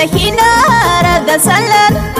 سكينة رد سلام.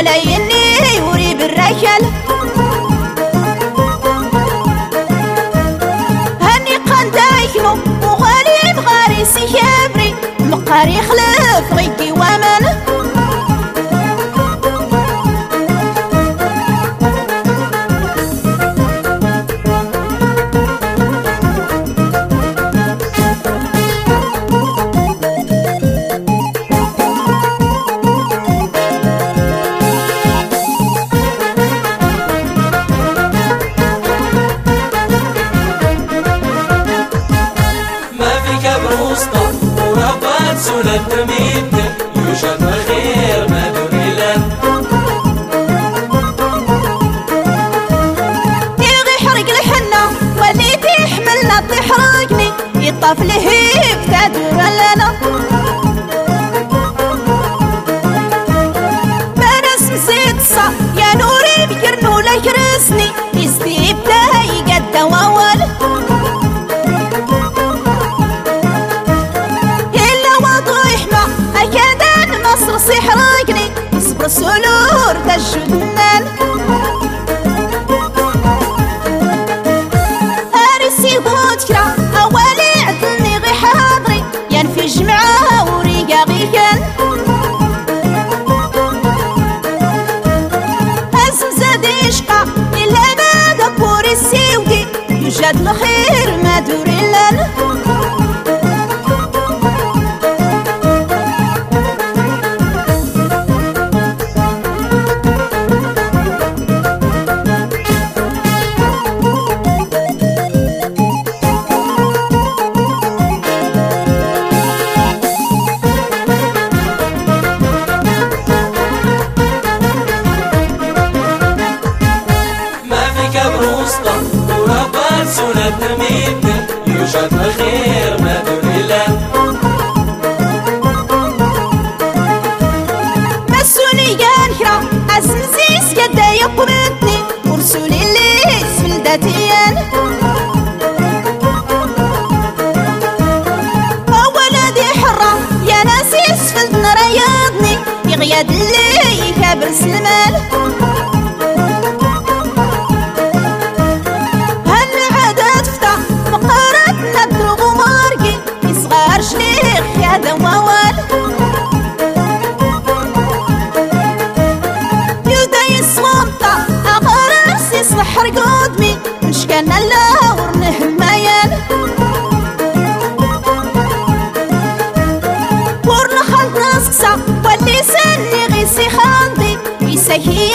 أبوقني ولا يني يوري بالرجل. هني قندايكنو وغالي مغاري سيابري solo يوجد الخير ما دون يا نكرة أسنسيس كدا يقوم سني غي سي خاندي ويسهي